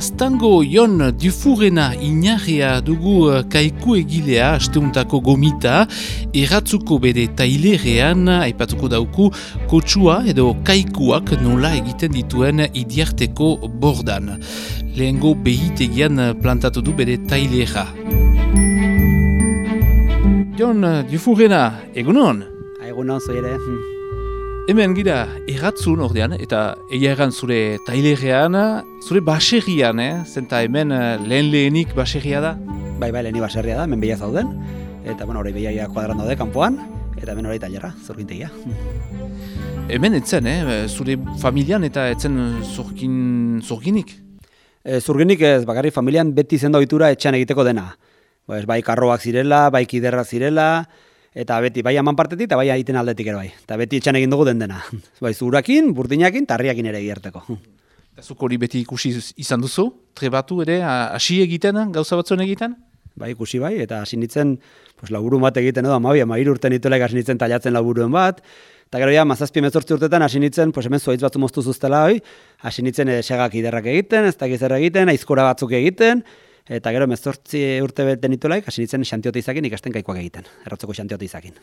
Laztango Jon Dufurena inarria dugu uh, kaiku egilea asteuntako gomita, erratzuko bere tailerean, aipatuko dauku, kotsua edo kaikuak nola egiten dituen idiarteko bordan. Lehengo behitegian plantatu du bere tailera. Jon Dufurena, egunon? Egunon, zoi ere. Hemen gira erratzun ordean, eta egia erran zure tailerean, zure baserrian, eh? zenta hemen eh, lehen lehenik baserria da. Bai, bai, leheni baserria da, hemen behia zauden. Eta, bueno, hori behiaia kuadran daude kanpoan, eta hemen hori tailera, zurgintegia. Hemen etzen, eh? zure familian eta etzen zurgin, zurginik. E, zurginik ez, bakarrik familian beti zendo ohitura etxean egiteko dena. Pues, bai karroak zirela, bai kiderrak zirela, eta beti bai aman partetik eta bai egiten aldetik ere bai. Eta beti etxan egin dugu den dena. Bai zurakin, burdinakin, tarriakin ere egierteko. Eta zuk hori beti ikusi izan duzu? Trebatu ere, hasi egiten, gauza batzuen egiten? Bai, ikusi bai, eta hasi nintzen, pues, laburu bat egiten edo, amabi, ama urte nituela hasi nintzen tailatzen laburuen bat, eta gero ja, mazazpi mezortzi urtetan hasi nintzen, pues, hemen zuaitz batzu moztu zuztela hoi, hasi nintzen e, segak iderrak egiten, ez da egiten, aizkora batzuk egiten, Eta gero mezortzi urte bete nitulaik, hasi nintzen xantiote izakin ikasten kaikoak egiten, erratzeko xantiote izakin.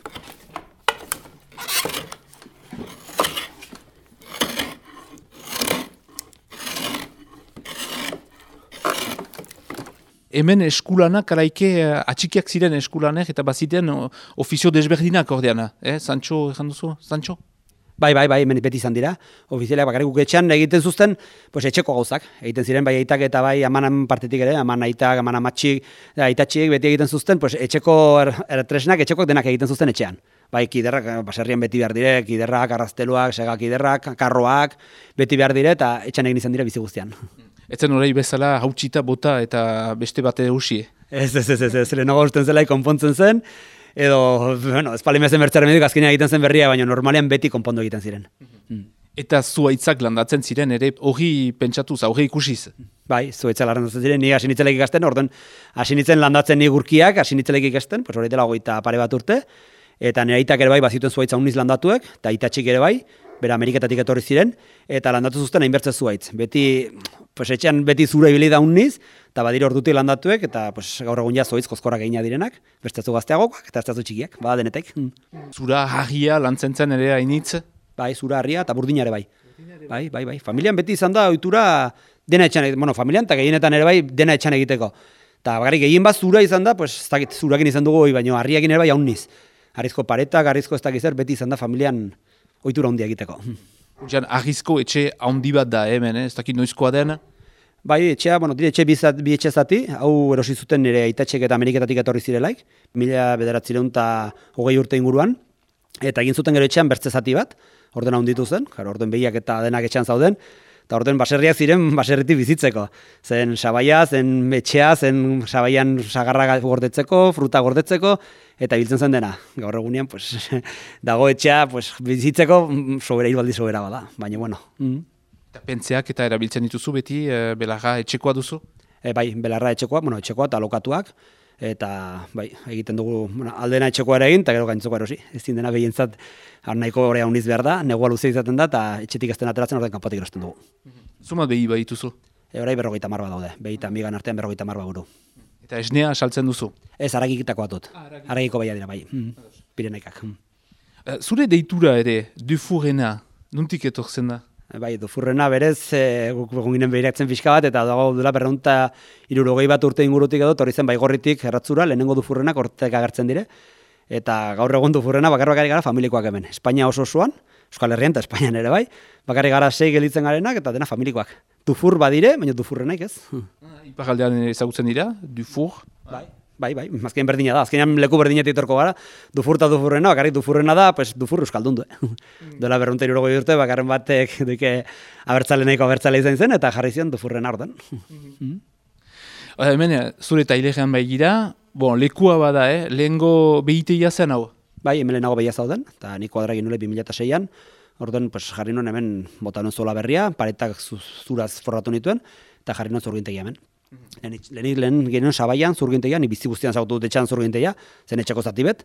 Hemen eskulanak, karaike eh, atxikiak ziren eskulanek eta baziten ofizio desberdinak ordeana, eh? Sancho, ezan duzu, Sancho? Bai, bai, bai, hemen beti izan dira. Ofizialak bakarrik guketxean egiten zuzten, pues etxeko gauzak. Egiten ziren bai aitak eta bai amanan partetik ere, aman aitak, aman amatxik, aitatxik beti egiten zuzten, pues etxeko er, er, tresnak, etxekoak denak egiten zuzten etxean. Bai, kiderrak, baserrian beti behar dire, kiderrak, arrazteluak, segak kiderrak, karroak, beti behar dire eta etxan egin izan dira bizi guztian. Etzen horrei bezala hautsita bota eta beste bate eusie? Ez, ez, ez, ez, ez, ez, ez, zela konpontzen zen, edo, bueno, ez pali mezen bertzaren meduk azkenean egiten zen berria, baina normalean beti konpondo egiten ziren. Mm. Eta zuaitzak landatzen ziren ere hori pentsatuz, hori ikusiz? Bai, zuaitzak landatzen ziren, ni hasi nitzelek ikasten, orden hasi nitzen landatzen ni gurkiak, hasi nitzelek ikasten, pues hori dela goita pare bat urte, eta nire aitak ere bai bazituen zuaitza uniz landatuek, eta itatxik ere bai, bera Ameriketatik etorri ziren, eta landatu zuzten hainbertze zuaitz. Beti, pues etxean beti zure ibili da uniz, eta badire ordutik landatuek, eta pues, gaur egun ja zoiz kozkorak egina direnak, bestezu gazteagoak eta bestezu txikiak, bada denetek. Hmm. Zura harria lantzen zen ere hainitz? Bai, zura harria eta burdina ere bai. Bai, bai, bai. Familian beti izan da ohitura dena etxan. Bueno, familian eta gehienetan ere bai dena etxan egiteko. Eta bakarrik gehien bat zura izan da, pues, ez dakit zurakin izan dugu, baina harriakin ere bai hauniz. Arrizko paretak, arrizko ez dakizer, beti izan da familian ohitura handia egiteko. Ujan, arrizko etxe handi bat da hemen, eh? ez dakit noizkoa den? Bai, etxea, bueno, dire etxe bizat, bi etxe zati, hau erosi zuten nire aitatxek eta Ameriketatik etorri zirelaik, mila bederatzireun eta hogei urte inguruan, eta egin zuten gero etxean bertze zati bat, orden handitu zen, jaro, orden behiak eta denak etxean zauden, eta orden baserriak ziren baserriti bizitzeko. Zen sabaia, zen etxea, zen sabaian sagarra gordetzeko, fruta gordetzeko, eta biltzen zen dena. Gaur egunean, pues, dago etxea pues, bizitzeko, mm, sobera hiru aldi sobera bada, baina bueno. Mm. Eta pentseak eta erabiltzen dituzu beti, e, belarra etxekoa duzu? E, bai, belarra etxekoa, bueno, etxekoa eta lokatuak, eta bai, egiten dugu bueno, aldena etxekoa ere egin, eta gero gaintzoko erosi. Ez dena behientzat, nahiko hori uniz behar da, negua luze izaten da, eta etxetik ezten ateratzen orden kanpotik erosten dugu. Zumat behi bai dituzu? E, orai berrogeita marba daude, behi eta migan artean berrogeita marba buru. Eta esnea saltzen duzu? Ez, aragikitako atut. Aragiko behia dira, bai. Mm. Pirenaikak. Zure deitura ere, dufurena, nuntik etorzen da? Bai, dufurrena berez, e, guk ginen behiratzen pixka bat, eta dago dula berreunta irurogei bat urte ingurutik edo, torri zen baigorritik erratzura, lehenengo dufurrenak ortek agertzen dire, eta gaur egun dufurrena bakar bakari gara familikoak hemen. Espainia oso osoan, Euskal Herrian eta Espainian ere bai, bakarri gara sei gelitzen garenak, eta dena familikoak. Dufur badire, baina dufurrenak ez. Ipagaldean ezagutzen dira, dufur? Bai. Bai, bai, azkenean berdina da, azkenean leku berdinetik etorko gara, dufurta dufurrena, bakarrik dufurrena da, pues dufur euskaldun du, eh? Mm. Dola berrunta irurogoi urte, bakarren batek duke abertzale nahiko abertzale izan zen, eta jarri zion dufurrena orden. Mm -hmm. Hemen, zure tailegean bai gira, bon, lekua bada, eh? lehengo behiteia zen hau? Bai, hemen lehenago behia zauden, eta nik kuadra nule 2006an, Orduan, pues, jarri nuen hemen bota zola berria, paretak zuraz forratu nituen, eta jarri nuen zurgintegi hemen. Lehenik lehen genuen sabaian zurgintegia, ni bizi guztian zautu dut etxan zurgintegia, zen etxeko zati bet,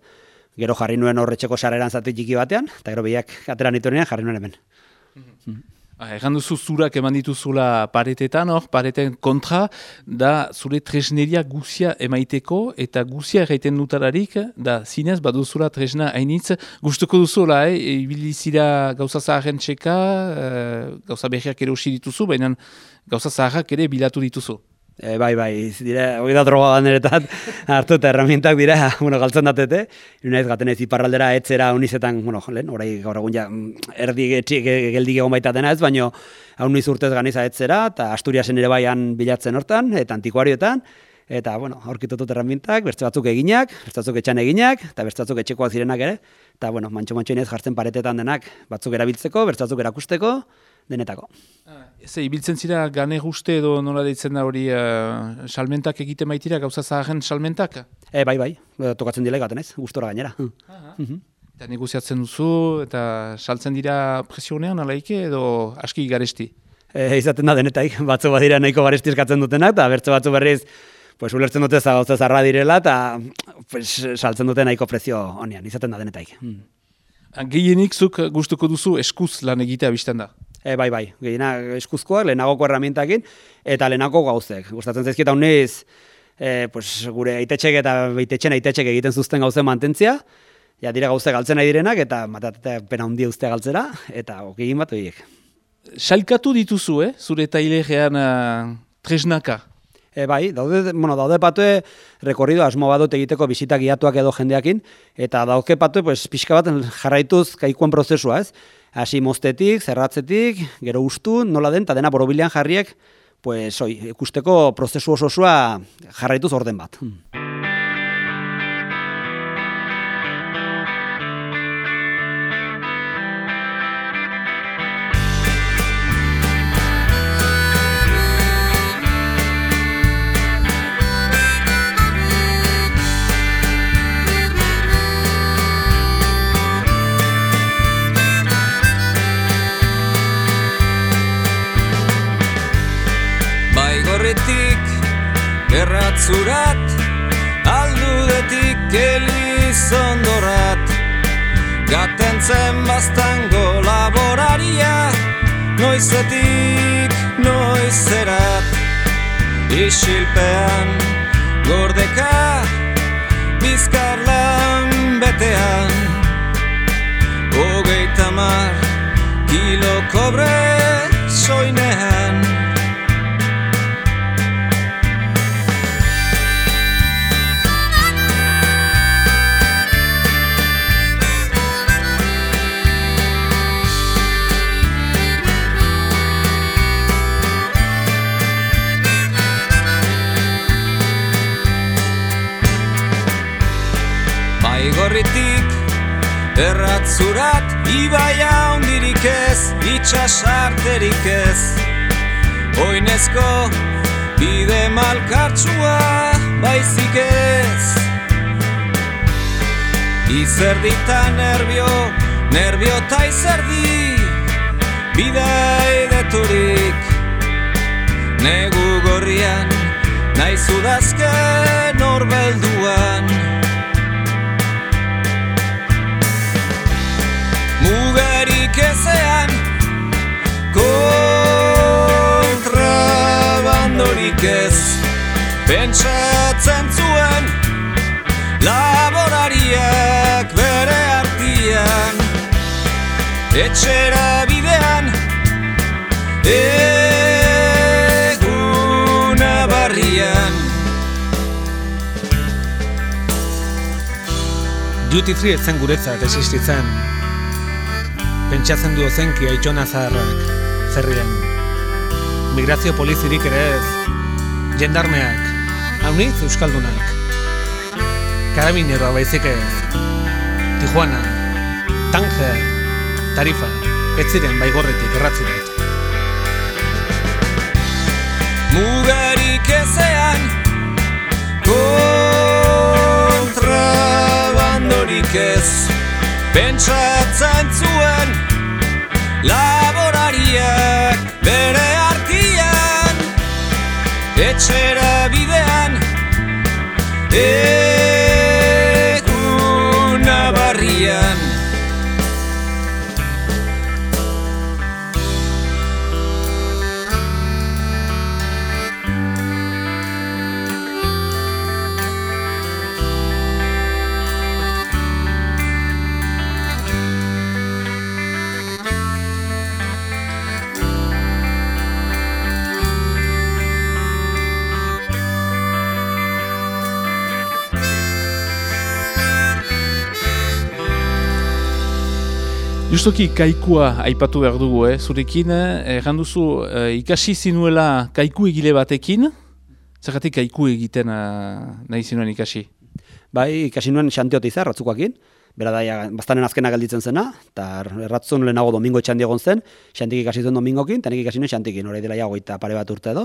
gero jarri nuen horretxeko sareran zati txiki batean, eta gero behiak atera nituenean jarri nuen hemen. Mm Egan duzu zurak eman dituzula paretetan, hor, pareten kontra, da zure tresneria guzia emaiteko, eta guzia erraiten dutararik, da zinez, baduzula tresna hainitz, gustuko duzula, eh? ibilizira gauza zaharen txeka, e, gauza behiak ere usi dituzu, baina gauza zaharrak ere bilatu dituzu. E, bai, bai, dire, hori da droga baneretat hartu eta herramientak dira, bueno, galtzen datete, ez gaten ez iparraldera etzera unizetan, bueno, lehen, orai gaur egun ja, mm, erdi getxik geldik egon baita dena ez, baino hau niz urtez ganiza etzera, eta Asturiasen ere baian bilatzen hortan, eta antikuarioetan, eta, bueno, aurkitutut herramientak, bertze batzuk eginak, bertze batzuk etxan eginak, eta bertze batzuk etxekoak zirenak ere, eta, bueno, mantxo-mantxo jartzen paretetan denak, batzuk erabiltzeko, bertze batzuk erakusteko, denetako. Ah, Ze, ibiltzen zira gane guzti edo nola deitzen da hori uh, salmentak egiten baitira, gauza zaharen salmentak? E, bai, bai, eh, tokatzen dile gaten ez, gustora gainera. Mhm. Eta negoziatzen duzu, eta saltzen dira presionean alaike edo aski garesti? E, izaten da denetaik, batzu badira nahiko garesti eskatzen dutenak, eta bertze batzu berriz, pues, ulertzen dute gauza zarra direla, eta pues, saltzen dute nahiko prezio honean, izaten da denetaik. Mm. Gehienik zuk gustuko duzu eskuz lan egitea bizten da? E, bai, bai, gehiena eskuzkoak, lehenagoko erramientakin, eta lehenako gauzek. Gustatzen zaizkita uniz, e, pues, gure aitetxek eta aitetxen aitetxek egiten zuzten gauzen mantentzia, ja dira gauze galtzen nahi direnak, eta matatea pena hundia uste galtzera, eta okegin bat horiek. Salkatu dituzu, eh? zure tailerean uh, tresnaka? E, bai, daude, bueno, daude patue rekorrido asmo badot egiteko bisita giatuak edo jendeakin, eta dauke patue, pues, pixka bat jarraituz kaikuen prozesua, ez? Hasi moztetik, zerratzetik, gero ustu, nola den, eta dena borobilean jarriek, pues, oi, ikusteko prozesu oso osoa jarraituz orden bat. Hmm. Zurat Aldudetik elizondorat Gaten zen bastango laboraria Noizetik noizerat. Isilpean gordeka Bizkarlan betean. Hogeita mar kilo kobre soinean Erratzurat ibaia ondirik ez Itxasarterik ez. Oinezko bide malkartsua baizik ez. Izerdita nerbio, nerbio ta izerdi Bidei deturik Negu gorrian, nahi zudazken orbelduan pentsatzen zuen laborariak bere artian etxera bidean eguna barrian. Duty free etzen guretzat existitzen, pentsatzen du ozenki aitxona zaharrak, zerrien. Migrazio polizirik ere ez, jendarmeak, hauniz euskaldunak. Karabineroa baizik ez, Tijuana, Tanger, Tarifa, ez ziren baigorretik erratziret. Mugarik ezean, kontrabandorik ez, Pentsatzen zuen laborariak bere Etxera bidean eguna barrian Justoki kaikua aipatu behar dugu, eh? zurekin, eh, duzu eh, ikasi zinuela kaiku egile batekin, zergatik kaiku egiten eh, nahi zinuen ikasi? Bai, ikasi nuen xantiot izar, ratzukoakin, bera da, bastanen azkena galditzen zena, eta erratzun lehenago domingo etxan diegon zen, xantik ikasi zuen domingokin, eta nik ikasi nuen xantikin, hori dela jago eta pare bat urte edo.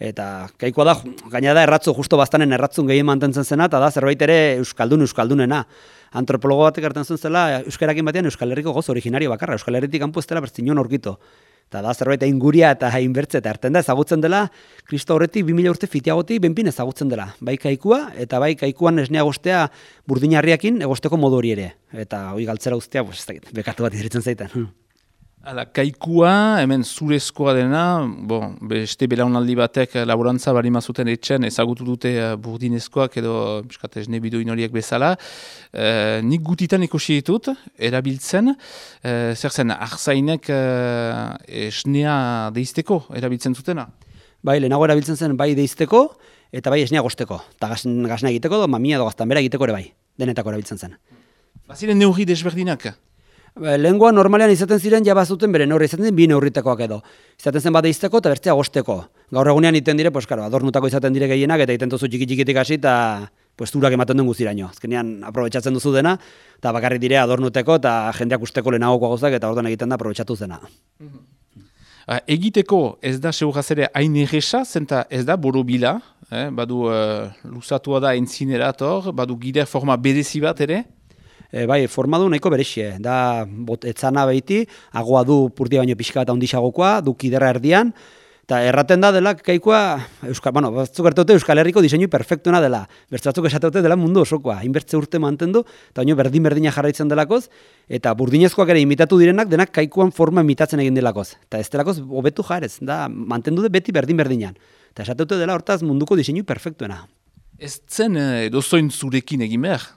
Eta kaikua da, gaina da erratzu, justo bastanen erratzun gehien mantentzen zena, eta da zerbait ere Euskaldun Euskaldunena. Antropologo batek hartzen zen zela, Euskarakin batean Euskal Herriko goz originario bakarra, Euskal Herritik kanpo ez dela bertzinon orkito. Eta da, zerbait inguria eta hain bertze, eta hartzen da, ezagutzen dela, Kristo horretik 2000 urte fitiagotik benpin ezagutzen dela. Bai kaikua, eta bai kaikuan esnea goztea burdinarriakin egosteko modu hori ere. Eta hoi galtzera guztia, pues, bekatu bat idritzen zaiten. Ala, kaikua, hemen zurezkoa dena, bon, beste belaunaldi batek laborantza bari mazuten etxen ezagutu dute uh, burdinezkoak edo miskat esne biduin horiek bezala. Uh, nik gutitan ikusi ditut, erabiltzen, uh, zer zen, arzainek uh, esnea deizteko erabiltzen zutena? Bai, lehenago erabiltzen zen bai deizteko eta bai esnea gozteko. Eta gazna egiteko, do, mamia edo gaztan bera egiteko ere bai, denetako erabiltzen zen. Baziren neurri desberdinak? Ba, lengua normalean izaten ziren ja bazuten bere neurri izaten bi neurritekoak edo. Izaten zen badeizteko eta bertzea gosteko. Gaur egunean iten dire, pues claro, adornutako izaten dire gehienak eta iten duzu txiki txikitik hasi ta pues turak ematen duen guztiraino. Azkenean aprobetxatzen duzu dena eta bakarrik dire adornuteko eta jendeak usteko lehenagoko gauzak eta orduan egiten da aprobetxatu zena. Uh, egiteko ez da seguraz ere hain egesa, zenta ez da buru bila, eh? badu uh, luzatua da entzinerator, badu gide forma bedezi bat ere, e, bai, formadu nahiko berexie, da bot, etzana behiti, agoa du purtia baino pixka eta ondisagokoa, du kiderra erdian, eta erraten da dela kaikua, Euskal, bueno, batzuk erteute Euskal Herriko diseinu perfektuena dela, bertzatzuk esateute dela mundu osokoa, inbertze urte mantendu, eta baino berdin-berdina jarraitzen delakoz, eta burdinezkoak ere imitatu direnak denak kaikuan forma imitatzen egin delakoz. Eta ez delakoz hobetu jarez, da mantendu de beti berdin-berdinan. Eta esateute dela hortaz munduko diseinu perfektuena. Ez zen edozoin zurekin egin behar?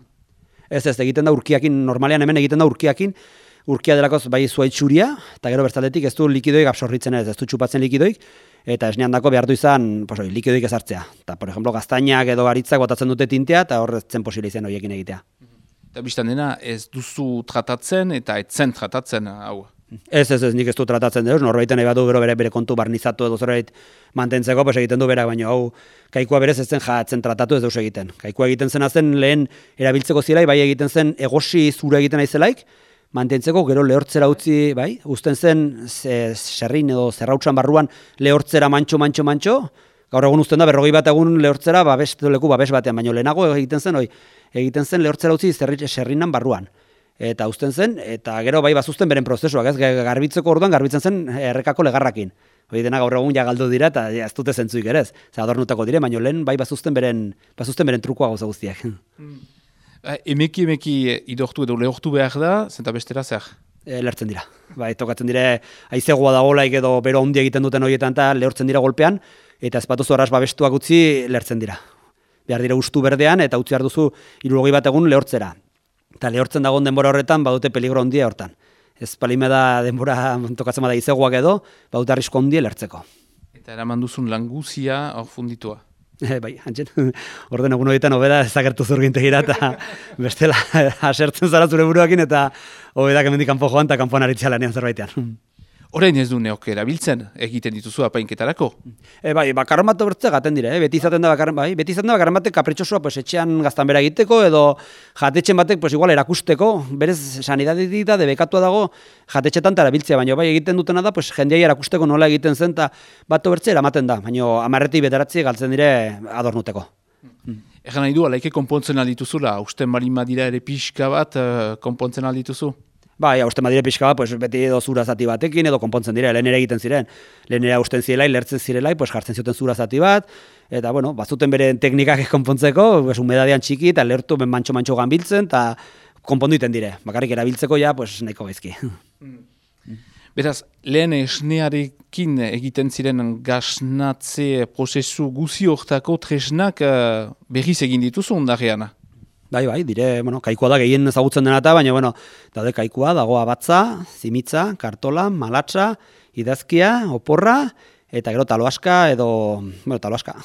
Ez ez, egiten da urkiakin, normalean hemen egiten da urkiakin, urkia delakoz bai zuaitxuria, eta gero bertzaletik ez du likidoik absorritzen ez, ez du txupatzen likidoik, eta esnean dako behar du izan pues, oi, likidoik ezartzea. Eta, por ejemplo, gaztainak edo garitzak botatzen dute tintea, eta horretzen posile izan horiekin egitea. Eta biztan dena, ez duzu tratatzen eta etzen tratatzen hau? Ez, ez, ez, nik ez du tratatzen dut, norbaiten nahi badu bere, bere kontu barnizatu edo zerbait mantentzeko, pues egiten du berak, baina hau kaikua berez ez zen jatzen tratatu ez deus egiten. Kaikua egiten zen zen lehen erabiltzeko zielai, bai egiten zen egosi zure egiten aizelaik, mantentzeko gero lehortzera utzi, bai, usten zen serrin edo zerrautsan barruan lehortzera mantxo, mantxo, mantxo, gaur egun uzten da berrogei bat egun lehortzera babes, leku babes batean, baina lehenago egiten zen, oi, egiten zen lehortzera utzi zerrinan barruan eta uzten zen, eta gero bai bazuzten beren prozesuak, ez, garbitzeko orduan garbitzen zen errekako legarrakin. Hoi dena gaur egun ja galdu dira eta ez dute zentzuik ere ez. Zer adornutako dire, baina lehen bai bazuzten beren, bazuzten beren trukoa gauza guztiak. Mm. emeki emeki idortu edo lehortu behar da, zenta bestera zer? E, lertzen dira. Bai, tokatzen dire, aizegoa da golaik edo bero handi egiten duten horietan eta lehortzen dira golpean, eta ez batuzu horaz babestuak utzi lertzen dira. Behar dira ustu berdean eta utzi duzu irurogei bat egun lehortzera. Eta lehortzen dagoen denbora horretan, badute peligro ondia hortan. Ez palime da denbora tokatzen bada izeguak edo, badute arrisko ondia lertzeko. Eta eraman duzun languzia hor funditua. E, bai, hantzen, orden egun horietan hobeda ezagertu zurgintegira eta bestela asertzen zara zure buruakin eta hobedak emendik kanpo joan eta kanpoan aritzea lanean zerbaitean. Orain ez du neok erabiltzen egiten dituzu apainketarako. E, bai, bakarren bat bertze gaten dire, eh? beti izaten da bakarren, bai, beti izaten da bakarren batek kapritxosua pues, etxean gaztan bera egiteko edo jatetxen batek pues, igual erakusteko, berez sanidadi da, debekatua dago jatetxetan tara biltzea, baina bai egiten dutena da, pues, jendeai erakusteko nola egiten zen, eta bat bertze eramaten da, baina amarreti bederatzi galtzen dire adornuteko. Egan nahi du, alaike konpontzen aldituzula, usten balin dira ere pixka bat, uh, konpontzen aldituzu? Bai, uste madire pixka bat, pues, beti edo zura zati batekin, edo konpontzen dira, lehen ere egiten ziren. Lehen ere usten zirelai, lertzen zirelai, pues, jartzen zuten zura zati bat, eta, bueno, bazuten bere teknikak konpontzeko, pues, umedadean txiki, eta lertu ben mantxo-mantxo ganbiltzen, eta konpondu iten dire. Bakarrik erabiltzeko ja, pues, nahiko gaizki. Beraz, lehen esnearekin egiten ziren gasnatze prozesu guzi hortako tresnak uh, berriz egin dituzu ondareana? Bai, bai, dire, bueno, kaikua da gehien ezagutzen dena eta, baina, bueno, daude kaikua, dago abatza, zimitza, kartola, malatza, idazkia, oporra, eta gero taloaska edo, bueno, taloaska.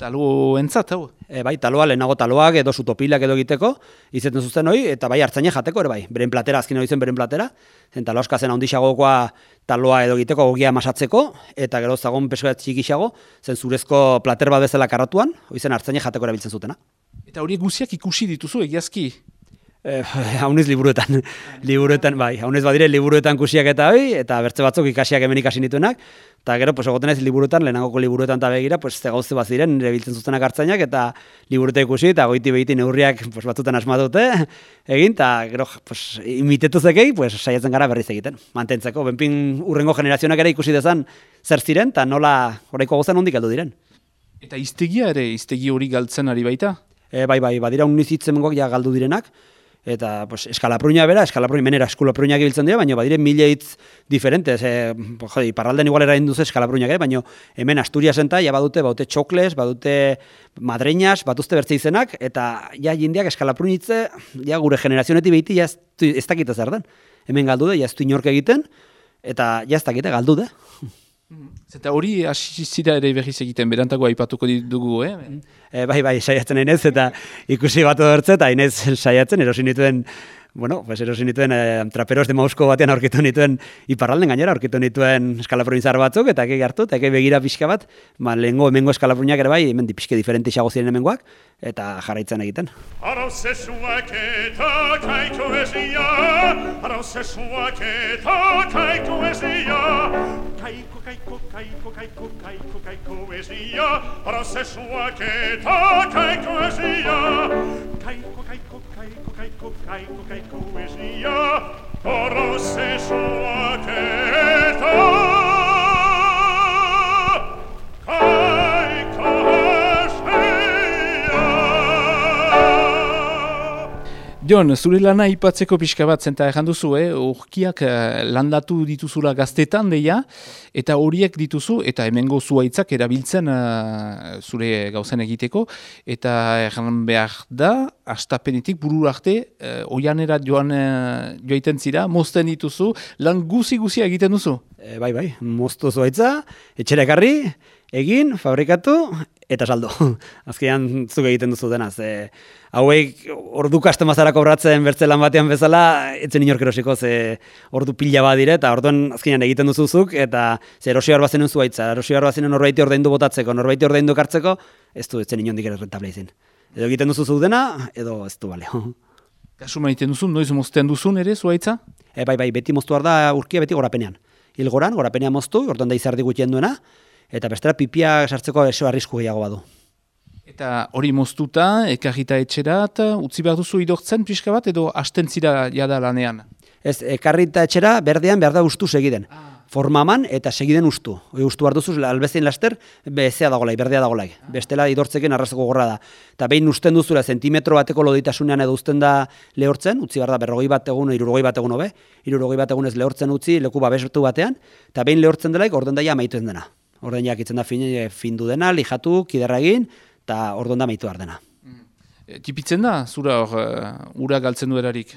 Talo entzat, hau? E, bai, taloa, lehenago taloak edo sutopilak edo egiteko, izaten zuzen hori, eta bai hartzainek jateko ere bai, beren platera, azken hori zen beren platera, zen talo askazen handixagokoa taloa edo egiteko ogia masatzeko, eta gero zagon pesoet txikixago, zen zurezko plater bat bezala karatuan, hori zen hartzainek jateko erabiltzen zutena. Eta horiek guziak ikusi dituzu, egiazki? Eh, haunez liburuetan, liburuetan, bai, haunez badire liburuetan kusiak eta hoi, eta bertze batzuk ikasiak hemen ikasi nituenak, eta gero, pues, egoten ez liburuetan, lehenagoko liburuetan eta begira, pues, ze gauze bat ziren, nire biltzen zuzenak hartzainak, eta liburuta ikusi, eta goiti behiti neurriak pues, batzutan asmatute, egin, eta gero, pues, imitetu zekei, pues, saiatzen gara berriz egiten, mantentzeko, benpin urrengo generazionak ere ikusi dezan zer ziren, eta nola oraiko gozan hondik aldu diren. Eta iztegia ere, iztegi hori galtzen ari baita? E, bai, bai, badira uniz hitzemengoak ja galdu direnak, eta pues, eskalapruina bera, eskalapruina menera eskulapruina gibiltzen dira, baina badire mila hitz diferentes, e, jodi, parralden igual erain duzu eskalapruina ere, baina hemen Asturiasen eta ja badute, badute txokles, badute madreinas, batuzte bertze izenak, eta ja jindiak eskalapruinitze, ja gure generazionetik behiti, ja ez, dakite zer den. Hemen galdu da, ja ez du inork egiten, eta ja ez dakite galdu da. Eta hori hasi zira ere berriz egiten, berantako aipatuko ditugu, eh? E, bai, bai, saiatzen ainez, eta ikusi bat hortze, eta ainez saiatzen, erosi nituen, bueno, pues erosi nituen e, traperos de mausko batean aurkitu nituen iparralden gainera, aurkitu nituen eskalapruinzar batzuk, eta eke hartu, eta eke begira pixka bat, ba, lehengo hemengo eskalapruinak ere bai, hemen pixke diferente isago ziren hemengoak, eta jarraitzen egiten. Arauzesuak eta kaiko ezia, arauzesuak eta kaiko ezia. Kaiko, kaiko, kaiko, kaiko, kaiko, kaiko ezia, arauzesuak eta kaiko ezia. Kaiko, kaiko, kaiko, kai kaiku, kaiku, kaiku, esia, porosse suaketa. Kaiku. Jon, zure lana ipatzeko pixka bat zenta erran duzu, eh? urkiak eh, landatu dituzula gaztetan deia, eta horiek dituzu, eta hemengo zuaitzak erabiltzen eh, zure gauzen egiteko, eta erran behar da, astapenetik buru arte, uh, oianera joan uh, joaiten zira, mozten dituzu, lan guzi-guzia egiten duzu. E, bai, bai, moztu zuaitza, etxera ekarri, egin, fabrikatu, eta saldo. Azkenean zuk egiten duzu dena. Ze, hauek ordu kastomazara kobratzen bertze lan batean bezala, etzen inork erosiko, ze ordu pila bat eta orduan azkenean egiten duzuzuk, eta ze erosi hor bazenen zuaitza, erosi hor bazenen norbaiti ordaindu botatzeko, norbaiti ordaindu kartzeko, ez du etzen inondik ere rentable izin. Edo egiten duzu zuk dena, edo ez du baleo. Kasu maiten duzun, noiz mozten duzun ere zuaitza? E, bai, bai, beti moztu behar da urkia beti gorapenean. Ilgoran, gorapenean moztu, orduan da izardi gutxien duena, eta bestera pipia sartzeko eso arrisku gehiago badu. Eta hori moztuta, ekarrita etxerat, utzi behar duzu idortzen pixka bat, edo astentzira jada lanean. Ez, ekarrita etxera, berdean behar da ustu segiden. Formaman eta segiden ustu. Ustu behar duzu, albezein laster, bezea dagolai, berdea dagolai. Bestela idortzeken arrazako gorra da. Eta behin usten duzula, zentimetro bateko loditasunean edo usten da lehortzen, utzi behar da berrogei bat egun, irurogei bat egun hobe, irurogei bat egunez lehortzen utzi, leku babestu batean, eta behin lehortzen delaik, orden daia amaituen dena. Orden jakitzen da fin, findu dena, lijatu, kiderra egin, eta orden da amaitu behar dena. E, Tipitzen da, zura hor, uh, ura galtzen du erarik.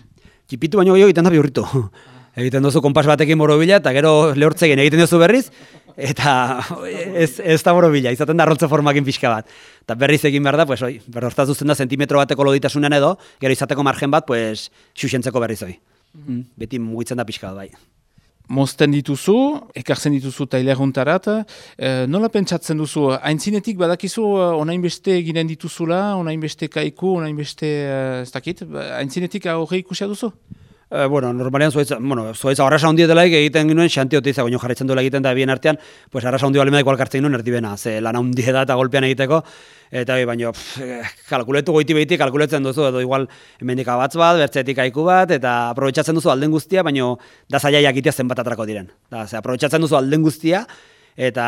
Txipitu baino gehiago egiten da bihurritu. egiten duzu konpas batekin borobila, eta gero lehortzegen egiten duzu berriz, eta ez, ez da borobila, izaten da roltze formakin pixka bat. Eta berriz egin behar da, pues, oi, berroztaz duzten da zentimetro bateko loditasunean edo, gero izateko margen bat, pues, xuxentzeko berriz oi. Mm. Beti mugitzen da pixka bat, bai. Mozten dituzu, ekartzen dituzu taileruntarat, e, nola pentsatzen duzu, haintzinetik badakizu eh, onain beste eginen dituzula, onain beste kaiku, onain beste, eh, ez dakit, haintzinetik hori ikusia duzu? E, bueno, normalean zuaitza, bueno, zuaitza arrasa handia delaik egiten genuen, xanti oteiza, baino jarraitzen duela egiten da bien artean, pues arrasa handia balimadik alkartzen genuen erdibena, ze lan handia da eta golpean egiteko, eta bai, baino, pff, eh, kalkuletu goiti behiti kalkuletzen duzu, edo igual hemendik abatz bat, bertzetik aiku bat, eta aprobetxatzen duzu alden guztia, baino da zaila jakitea zenbat atrako diren. Da, ze, aprobetxatzen duzu alden guztia, eta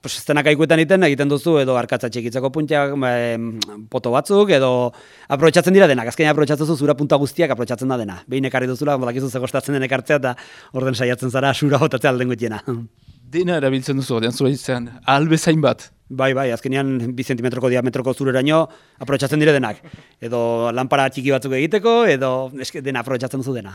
pues, estenak aikuetan egiten egiten duzu edo arkatza txikitzeko puntiak em, poto batzuk edo aprobetxatzen dira denak, azkenean aprobetxatzen duzu zura punta guztiak aprobetxatzen da dena. Behin ekarri duzula, badakizu ze kostatzen den ekartzea eta orden saiatzen zara sura botatzea alden gutiena. Dena erabiltzen duzu, ordean zua izan, albezain bat. Bai, bai, azkenean bi zentimetroko diametroko zureraino aprobetxatzen dire denak. Edo lanpara txiki batzuk egiteko, edo eske dena aprobetxatzen duzu dena.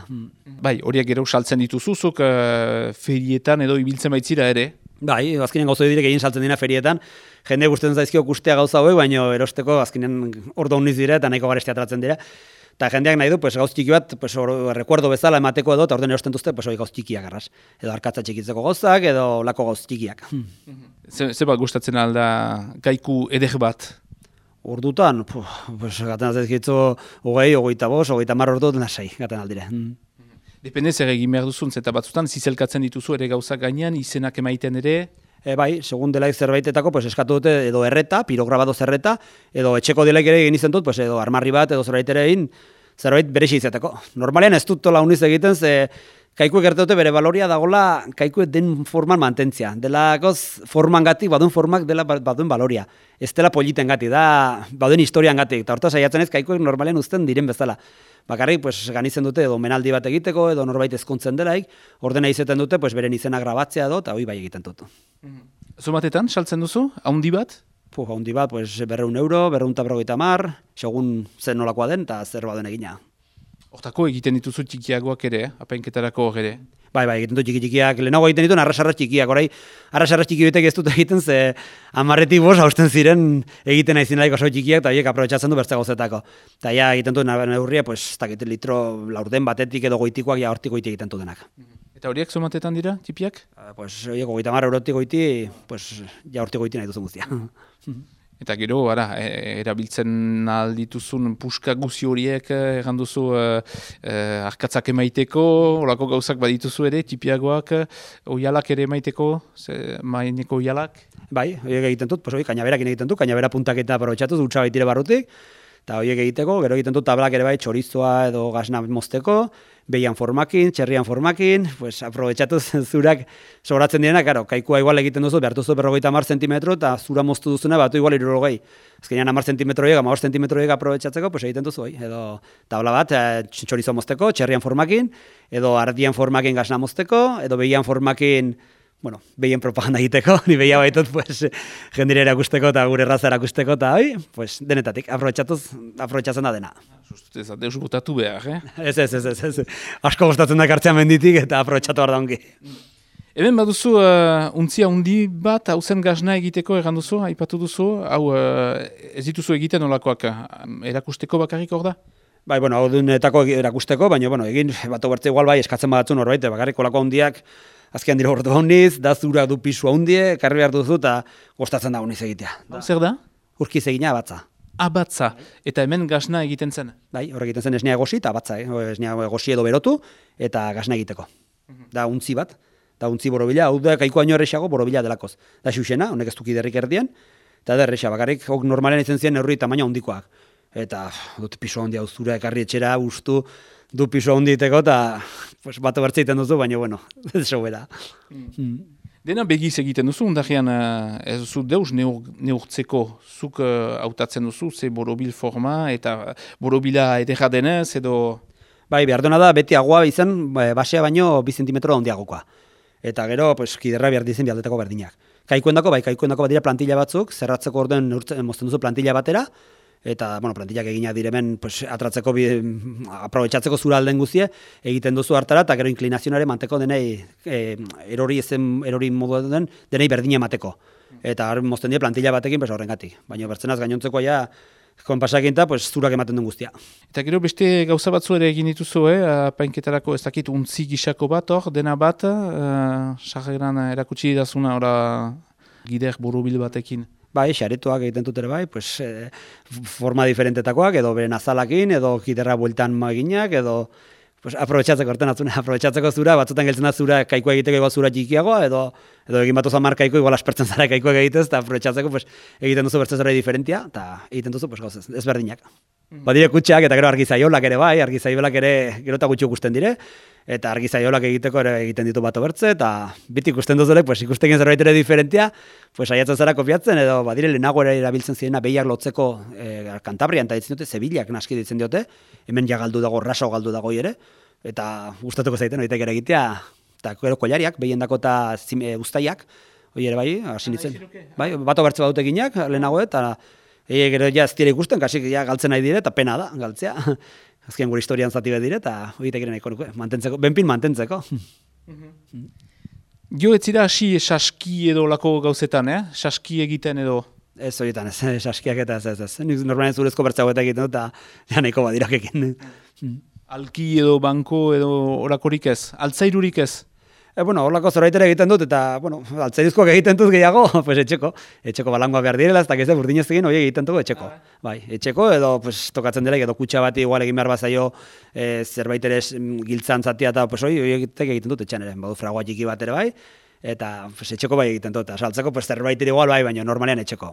Bai, horiek gero saltzen dituzuzuk, uh, ferietan edo ibiltzen baitzira ere. Bai, azkenean gauza direk egin saltzen dira ferietan, jende gustatzen zaizkio kustea gauza hauek, baina erosteko azkenean ordo uniz dira eta nahiko garesti atratzen dira. Eta jendeak nahi du, pues, gauz txiki bat, pues, or, rekuerdo bezala emateko edo, eta orden erosten duzte, pues, gauz txikiak arras. Edo arkatza txikitzeko gauzak, edo lako gauz txikiak. Ze, ze bat gustatzen alda kaiku eder bat? Ordutan, puh, pues, gaten azizkitzu, hogei, hogeita bos, hogeita mar ordu, nasai, gaten aldire. Mm. Depende zer egin behar duzun, eta batzutan zizelkatzen dituzu ere gauzak gainean, izenak emaiten ere, E, bai, segun delaik zerbaitetako, pues, eskatu dute edo erreta, pirograbado zerreta, edo etxeko delaik ere egin izen dut, pues, edo armarri bat, edo zerbait ere egin, zerbait bere izateko. Normalean ez dut tola uniz egiten, ze kaiku egerte dute bere baloria dagola kaiku den forman mantentzia. Delakoz forman gati, badun formak dela ba- badun baloria. Ez dela politen gati, da badun historian gati. Eta horta saiatzen ez kaikuek normalean uzten diren bezala. Bakarrik, pues, ganitzen dute edo menaldi bat egiteko, edo norbait ezkontzen delaik, ordena izaten dute, pues, beren izena grabatzea edo, eta hoi bai egiten dut. Zumatetan, saltzen duzu, haundi bat? Puh, handi bat, pues, berreun euro, berreun eta berrogeita mar, segun zen nolakoa den, eta zer baden egina. Hortako egiten dituzu txikiagoak ere, apainketarako hor ere. Bai, bai, egiten dut txiki txikiak, lehenago egiten dituen arrasarra txikiak, orai, arrasarra txiki betek ez dut egiten, ze amarretik bos hausten ziren egiten nahi zinelaik oso txikiak, eta horiek aprobetsatzen du bertze gauzetako. Eta ja, egiten dut neurria, pues, ez dakit litro laurden batetik edo goitikoak, ja, hortik goiti egiten du denak. Eta horiek zumatetan dira, tipiak? Eh, Pues, horiek goita mar eurotik goiti, pues, ja, hortik goiti nahi duzu guztia. Eta gero, ara, e, erabiltzen aldituzun puska guzi horiek, eh, egan duzu, eh, eh, arkatzak emaiteko, olako gauzak badituzu ere, tipiagoak, oialak ere emaiteko, ze, maineko oialak. Bai, horiek egiten dut, pues hori kainaberakin egiten dut, kainabera puntak eta aprobetxatuz, utxa baitire barrutik, eta horiek egiteko, gero egiten dut tablak ere bai txorizoa edo gasna mozteko, behian formakin, txerrian formakin, pues aprobetxatuz zurak sobratzen direna, karo, kaikua igual egiten duzu, behar duzu berrogeita mar zentimetro, eta zura moztu duzuna, batu igual irurogei. Azkenean amar zentimetroiek, amar zentimetroiek aprobetxatzeko, pues egiten duzu, oi? edo tabla bat, eh, txorizo mozteko, txerrian formakin, edo ardian formakin gasna mozteko, edo behian formakin, bueno, behien propaganda egiteko, ni behia baitut, pues, jendire erakusteko eta gure raza erakusteko, eta hoi, pues, denetatik, aprobetxatuz, aprobetxatzen da dena. Sustut ez da deus botatu behar, eh? Ez, ez, ez, ez, ez, asko gustatzen da kartzean menditik, eta aprobetxatu behar da ongi. Hemen baduzu, uh, untzia undi bat, hauzen gazna egiteko egan duzu, aipatu duzu, hau uh, ez dituzu egiten olakoak, uh, erakusteko bakarrik hor da? Bai, bueno, hau dunetako erakusteko, baina, bueno, egin, bat bertze igual bai, eskatzen badatzu norbait, bakarrik kolako handiak, azkean dira ordu handiz, da zura du pisu handie, karri behar duzu, eta gostatzen da honiz egitea. Hau Zer da? Urkiz egina batza. Abatza, eta hemen gazna egiten zen. Bai, horrek egiten zen esnea egosi eta batza, eh? esnea egosi edo berotu, eta gasna egiteko. Da untzi bat, da untzi borobila, hau da kaiko haino erresago borobila delakoz. Da xuxena, honek ez duki derrik erdian, eta da erresa, bakarrik hok normalen izan ziren neurri tamaina handikoak. Eta dut piso handia uzura ekarri etxera, ustu, du piso handi iteko, eta pues, bat bertze egiten duzu, baina bueno, ez sobera. Dena begiz egiten duzu, undarrian uh, ez duzu deus neur, neurtzeko, zuk uh, hautatzen duzu, ze borobil forma, eta borobila edera denez, edo... Bai, behar da, beti agua izan, ba, basea baino bi zentimetro handiagokoa. Eta gero, pues, kiderra behar dizen bialdetako berdinak. Kaikuendako, bai, kaikuendako badira plantilla batzuk, zerratzeko orden neurtzen, mozten duzu plantilla batera, eta, bueno, plantillak eginak diremen, pues, atratzeko, bi, aprobetxatzeko zura alden guzie, egiten duzu hartara, eta gero inklinazionare manteko denei, e, erori ezen, erori modu den, denei berdina emateko. Eta hor mozten die plantilla batekin, pues, horrengatik. Baina bertzenaz gainontzeko ja, konpasakinta, pues, zurak ematen duen guztia. Eta gero beste gauza batzu ere egin dituzu, eh? painketarako ez dakit untzi gisako bat hor, dena bat, uh, sarreran erakutsi dazuna ora gider borobil batekin. Bai, xaretoak egiten dut ere bai, pues, e, forma diferentetakoak, edo beren azalakin, edo kiderra bueltan maginak, edo pues, aprobetxatzeko orten atzune, aprobetxatzeko zura, batzutan geltzen da zura kaikua egiteko igual zura txikiagoa, edo, edo egin batu zamar kaiko, igual aspertzen zara kaikoak egitez, eta aprobetxatzeko pues, egiten duzu bertze zerbait diferentia, eta egiten duzu pues, gauz ez- ezberdinak. Badire kutxak eta gero argizaiolak ere bai, argizaiolak ere gero eta gutxi ikusten dire, eta argizaiolak egiteko ere egiten ditu bato bertze, eta biti ikusten duzule, pues, ikusten zerbait ere diferentia, pues, saiatzen zara kopiatzen, edo badire lehenago ere erabiltzen zirena behiak lotzeko e, Kantabrian, eta ditzen dute, Sevillak naski ditzen diote, hemen ja galdu dago, raso galdu dago ere, eta gustatuko zaiten horitek ere egitea, eta gero kollariak, behiendako eta zime, ustaiak, hori ere bai, hasi nintzen. Bai, bato bertze badut eginak, lehenago, eta e, gero ja ez dira ikusten, kasik ja galtzen nahi dire, eta pena da, galtzea. Azken gure historian zati bat dire, eta horitek ere nahiko nuke, mantentzeko, benpin mantentzeko. Jo ez zira hasi saski edo lako gauzetan, eh? Saski egiten edo... Ez horietan, ez, ez askiak eta ez, ez, ez. Nik normalen zurezko bertzago eta egiten dut, eta nahiko badirak ekin. Alki edo banko edo orakorik ez? Altzairurik ez? E, bueno, horlako zorbaitere egiten dut, eta, bueno, altzairizkoak egiten dut gehiago, pues etxeko, etxeko balangoa behar direla, ez da gizte burdinez egin, hori egiten dugu etxeko. Bai, etxeko, edo, pues, tokatzen dela, edo kutsa bati igual egin behar bazaio e, zerbait ere mm, giltzan zatia, eta, pues, hori, hori egiten dut etxan ere, badu fragoa txiki bat ere bai, eta, pues, etxeko bai egiten dut, eta saltzeko, pues, zerbait ere igual bai, baina normalean etxeko.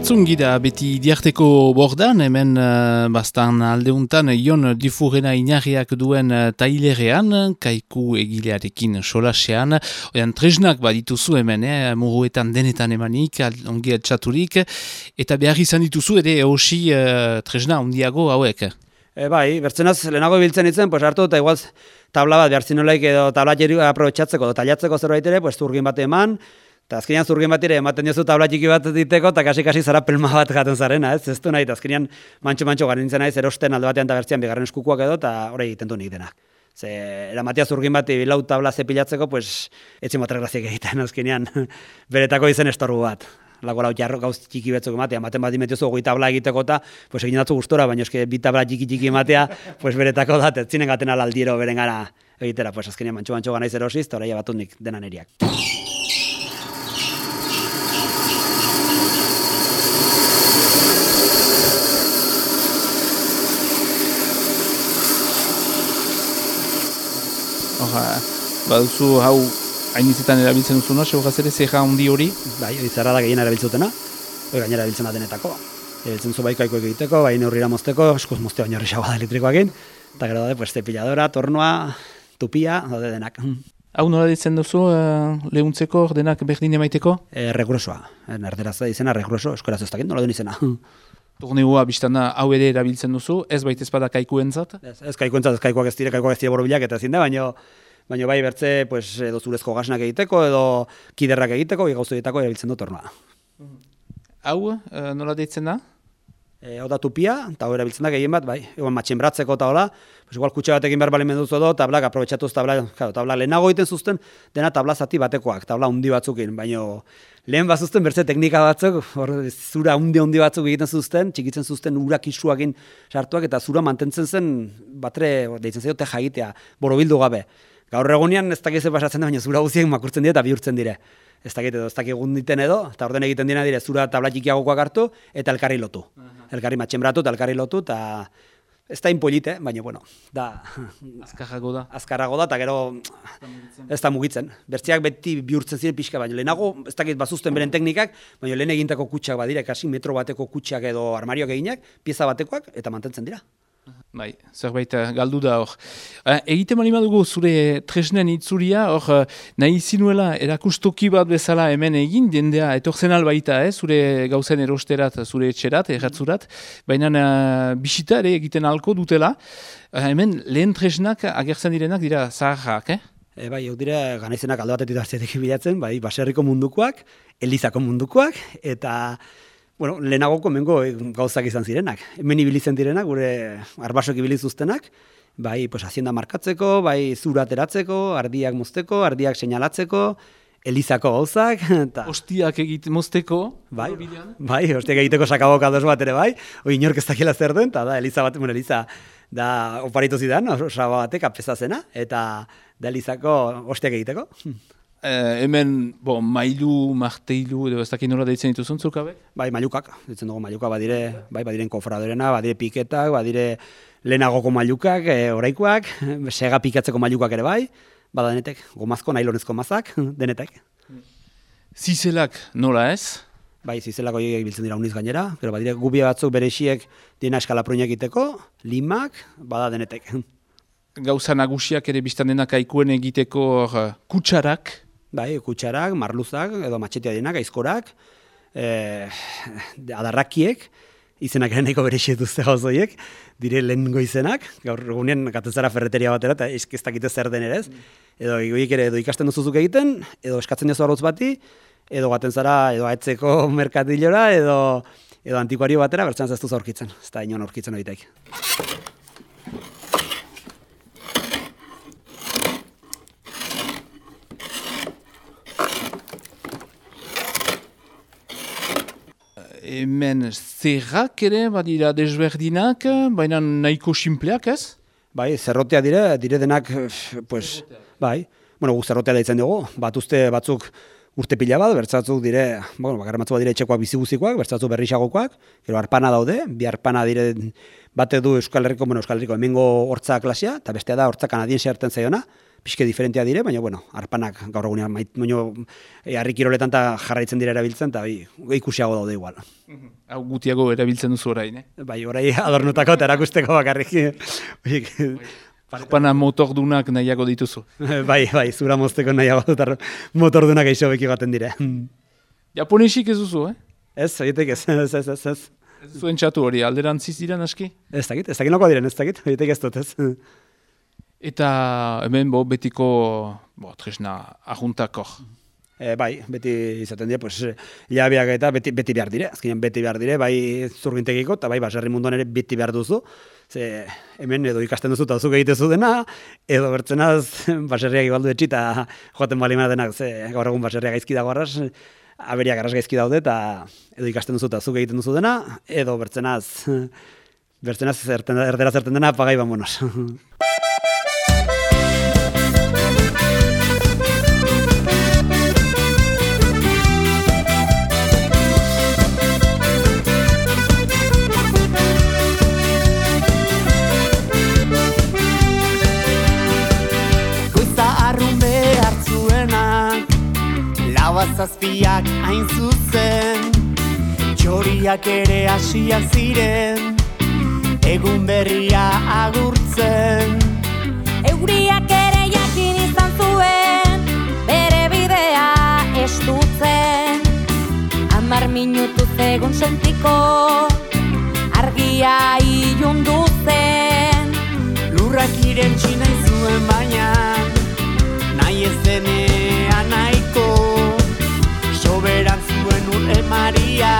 Iratzun gira beti diarteko bordan, hemen uh, bastan aldeuntan Ion Dufurena inarriak duen uh, tailerean, kaiku egilearekin solasean, oian tresnak badituzu hemen, eh, muruetan denetan emanik, ongi altxaturik, eta behar izan dituzu ere hosi uh, tresna ondiago hauek. E, bai, bertzenaz, lehenago biltzen itzen, pues hartu eta igual tabla bat behar zinulaik edo tabla aprobetsatzeko, edo tailatzeko zerbait ere, pues zurgin bat eman, eta azkenean zurgin bat ere ematen diozu tabla txiki bat diteko, eta kasi-kasi zara pelma bat jaten zarena, ez, ez du nahi, eta azkenean mantxo-mantxo garen nintzen naiz, erosten alde batean eta bertzean bigarren eskukuak edo, eta hori egiten du nik denak. Ze, eramatia zurgin bat bilau tabla zepilatzeko, pues, etzin graziek egiten azkenean, beretako izen estorbu bat lago lau jarro gauz txiki betzuk ematea, ematen bat dimetiozu goi tabla egiteko eta, pues egin datzu gustora, baina eske bi tabla txiki txiki ematea, pues beretako da, ez zinen gaten alaldiero beren gara egitera, pues azkenean mantxo mantxo ganaiz erosiz, eta oraia batut nik denan eriak. Baduzu hau hainitzetan erabiltzen duzu, no? Segurraz ere, zeha handi hori? Bai, izarra da gehien erabiltzutena, hori gainera erabiltzen da denetako. Erabiltzen zu baikaiko egiteko, bai neurrira mozteko, eskuz mozteo baino horrexago da elektrikoakin, eta gero daude, pues, tepiladora, tornoa, tupia, daude denak. Hau nola ditzen duzu, uh, lehuntzeko, denak berdin emaiteko? E, regrusoa, erderaz da izena regruso, eskoraz ez dakit, nola duen izena. Torneoa biztana hau ere erabiltzen duzu, ez baita ezpada kaikuentzat? Ez, ez kaikuentzat, ez kaikuak ez dire, kaikuak ez dire borobilak eta ezin da, baino, baino bai bertze, pues, edo zurezko gasnak egiteko, edo kiderrak egiteko, gauzu egiteko erabiltzen du tornoa. Hau, uh, nola deitzen da? E, hau da tupia, eta hau erabiltzen da gehien bat, bai, egon matxenbratzeko eta hola, pues igual kutxa batekin behar bali menduzu edo, tablak aprobetsatuz tabla, claro, tabla lehenago egiten zuzten, dena tabla zati batekoak, tabla hundi batzukin, baino lehen bazuzten bertze teknika batzuk, hor zura hundi hundi batzuk egiten zuzten, txikitzen zuzten urak isuagin sartuak, eta zura mantentzen zen, batre, deitzen zaio, teja egitea, borobildu gabe. Gaur egunean ez dakiz pasatzen da, baina zura guziek makurtzen dira eta bihurtzen dire. Ez dakit edo, ez dakit gunditen edo, eta orden egiten dira dire, zura tabla txikiagokoak hartu, eta elkarri lotu. Elkarri matxenbratu eta elkarri lotu, eta ez da inpolite, baina, bueno, da... Azkarrago da. Azkarrago da, eta gero ez da mugitzen. Bertziak beti bihurtzen ziren pixka, baina lehenago, ez dakit bazuzten beren teknikak, baina lehen egintako kutsak badira, kasi metro bateko kutsak edo armarioak eginak, pieza batekoak, eta mantentzen dira. Bai, zerbait eh, galdu da hor. Uh, egiten mali badugu zure tresnen itzuria, hor uh, nahi zinuela erakustoki bat bezala hemen egin, jendea etorzen albaita, eh, zure gauzen erosterat, zure etxerat, erratzurat, baina uh, bisita ere egiten alko dutela. Hemen lehen tresnak agertzen direnak dira zaharrak, eh? E, bai, hau dira, ganaizenak alde batetik bilatzen, bai, baserriko mundukoak, elizako mundukoak, eta bueno, lehenagoko mengo gauzak izan zirenak. Hemen ibilitzen direnak, gure arbasok ibilizuztenak, bai, pues, hazienda markatzeko, bai, zura ateratzeko, ardiak mozteko, ardiak seinalatzeko, elizako gauzak, eta... Ostiak egit mozteko, bai, bai, ostiak egiteko sakaboka dos bat ere bai, oi inork ez dakila zer duen, eta da, eliza bat, bueno, eliza, da, oparitu zidan, osaba batek apesazena, eta da elizako ostiak egiteko. Eh, hemen, bo, mailu, marteilu, edo ez dakit nola deitzen dituzun zurkabek? Bai, mailukak, ditzen dugu mailukak, badire, bai, badiren kofradorena, badire piketak, badire lehenagoko mailukak, e, oraikoak, sega pikatzeko mailukak ere bai, bada denetek, gomazko, nailonezko mazak, denetek. Zizelak nola ez? Bai, zizelako horiek biltzen dira uniz gainera, pero badire gubia batzuk berexiek dina eskalapruinak egiteko, limak, bada denetek. Gauza nagusiak ere biztan denak aikuen egiteko kutsarak, Bai, kutsarak, marluzak, edo matxetea dienak, aizkorak, e, adarrakiek, izenak ere nahiko berexi dituzte gauzoiek, dire lehen izenak, gaur egunean gatezara ferreteria batera, eta ez dakite zer den ere ez. Edo egoiek ere edo ikasten duzuzuk egiten, edo eskatzen dizu arrotz bati, edo gaten zara, edo aetzeko merkatilora, edo, edo antikuario batera, bertzen ez duz aurkitzen, ez da inon aurkitzen horitek. Hemen zerrak ere, badira desberdinak, baina nahiko simpleak ez? Bai, zerrotea dire, dire denak, pues, bai, bueno, gu zerrotea daitzen dugu, bat uste batzuk urte pila bat, bertzatzuk dire, bueno, bakarra batzuk dire etxekoak biziguzikoak, bertzatzuk berrixagokoak, gero arpana daude, bi arpana dire bate du Euskal Herriko, bueno, Euskal Herriko emengo hortza klasia, eta bestea da hortza kanadiense hartzen zaiona, pixke diferentea dire, baina, bueno, arpanak gaur egunean, mait, baina, e, harri kiroletan eta jarraitzen dira erabiltzen, eta ikusiago daude igual. Hau gutiago erabiltzen duzu orain, eh? Bai, orai adornutako eta erakusteko bakarrik. Arpana motordunak nahiago dituzu. bai, bai, zura mozteko nahiago dut ar- motordunak eixo beki baten dire. Japonesik ez duzu, eh? Ez, egiteko ez, ez, ez, ez, ez. Zuen txatu hori, alderantziz dira aski? Ez dakit, ez dakit noko diren, ez dakit, egiteko ez dut, ez. Eta hemen bo betiko bo, tresna ajuntako. E, bai, beti izaten dira, pues, jabeak eta beti, beti behar dire, azkenean beti behar dire, bai zurgintegiko, eta bai baserri munduan ere beti behar duzu, ze hemen edo ikasten duzu eta zuk egitezu dena, edo bertzenaz baserriak ibaldu etxi eta joaten bali denak, ze gaur egun baserriak gaizki dago arras, aberiak arras gaizki daude, eta edo ikasten duzu eta zuk egiten duzu dena, edo bertzenaz, bertzenaz zerten, erdera zerten dena, pagai bamonos. Labazazpiak hain zuzen Txoriak ere hasia ziren Egun berria agurtzen Euriak ere jakin izan zuen, bere bidea estutzen. Amar minutu egun sentiko, argia ilundu zen. Lurrak irentxi nahi zuen baina Nahi ez denean Soberan zuen urre Maria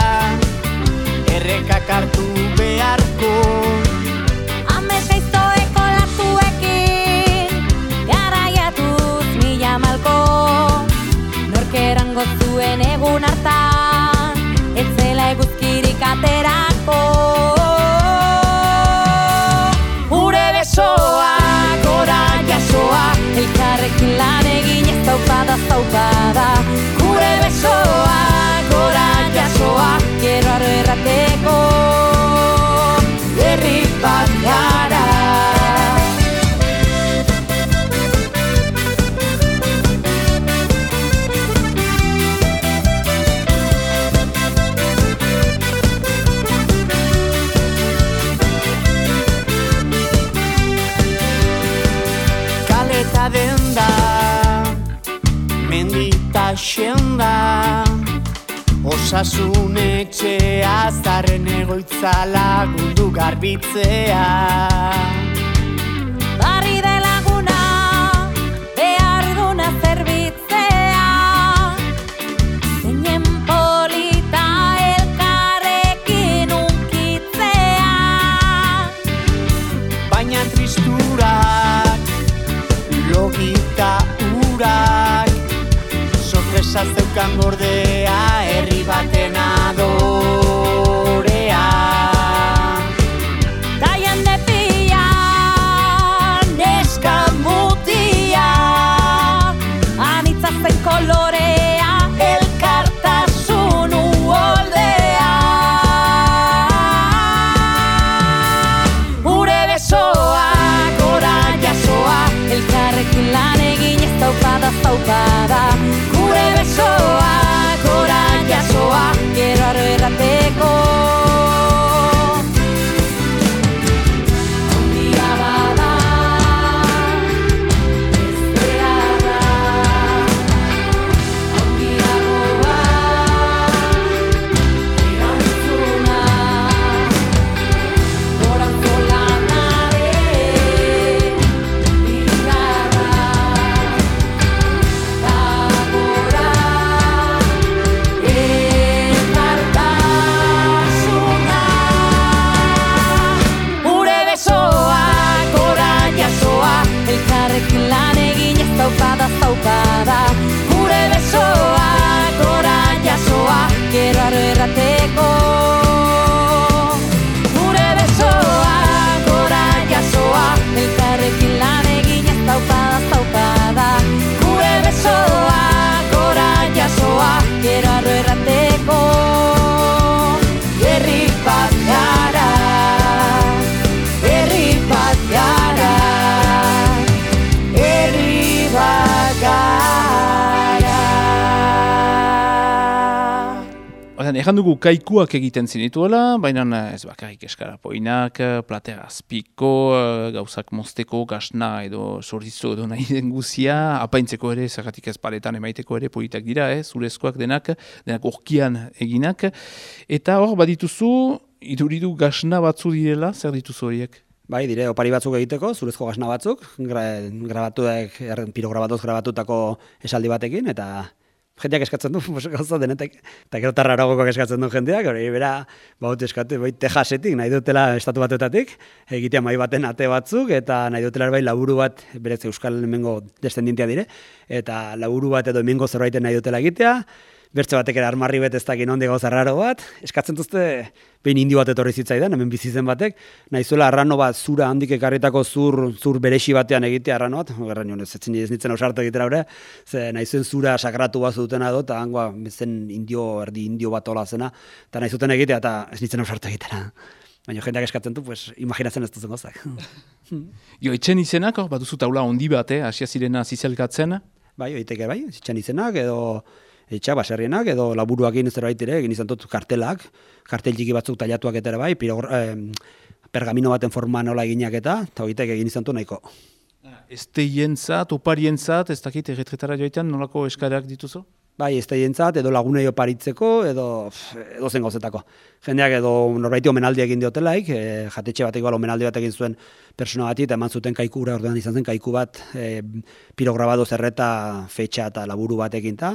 Errekak hartu beharko Ames gaiztoeko latuekin, garaiatuz mila malko. Norkerango zuen egun hartan, etzela eguzkirik aterako. Gure besoa, gora jasoa Elkarrekin lan egin ez daupada zaupada garbitzea daupada zaupada Gure besoa gora jasoa Gero aro errateko Ejan dugu kaikuak egiten zinituela, baina ez bakarrik eskarapoinak, platerazpiko, eh, gauzak mozteko, gasna edo sorrizo edo nahi den guzia, apaintzeko ere, zergatik ez paretan emaiteko ere politak dira, eh, zurezkoak denak, denak orkian eginak. Eta hor, badituzu, iduridu gasna batzu direla, zer dituzu horiek? Bai, dire, opari batzuk egiteko, zurezko gasna batzuk, gra, grabatuak, er, pirograbatuz grabatutako esaldi batekin, eta jendeak eskatzen du, gauza denetek, eta gero tarraragokoak eskatzen du jendeak, hori bera, baut eskatu, bai, tejasetik, nahi dutela estatu batuetatik, egitea mai baten ate batzuk, eta nahi dutela bai laburu bat, berez euskal hemengo descendentia dire, eta laburu bat edo hemengo zerbaiten nahi dutela egitea, bertze batek ere armarri bet ez dakin onde gauza raro bat, eskatzen duzte behin indio bat etorri zitzaidan, hemen bizi zen batek, nahi zuela arrano bat zura handik ekarritako zur, zur beresi batean egitea arrano bat, gerra nion ez etzen ez nitzen ausartu egitera hori, ze nahi zuen zura sakratu bat zutena edo, eta hangoa zen indio, erdi indio bat hola zena, eta nahi zuten egitea, eta ez nitzen ausartu egitera. Baina jendeak eskatzen du, pues, imaginatzen ez duzen gozak. Jo, etxen izenak, hor, baduzu taula ondi bat, eh, asia zirena zizelkatzen, bai, oiteke bai, zitxan izenak, edo etxa baserrienak edo laburuakin zerbait ere egin izan dut kartelak, kartel txiki batzuk tailatuak eta bai, pirogr, eh, pergamino baten forma nola eginak eta, eta horitek egin izan du nahiko. Esteientzat, oparientzat, ez dakit erretretara joitean, nolako eskareak dituzu? Bai, esteientzat, edo lagunei oparitzeko, edo, edo zen gauzetako. Jendeak edo norbaiti omenaldi egin diotelaik, e, jatetxe bat igual omenaldi bat egin zuen persona bati, eta eman zuten kaiku gura ordean izan zen kaiku bat, e, pirograbado zerreta, fetxa eta laburu bat egin ta,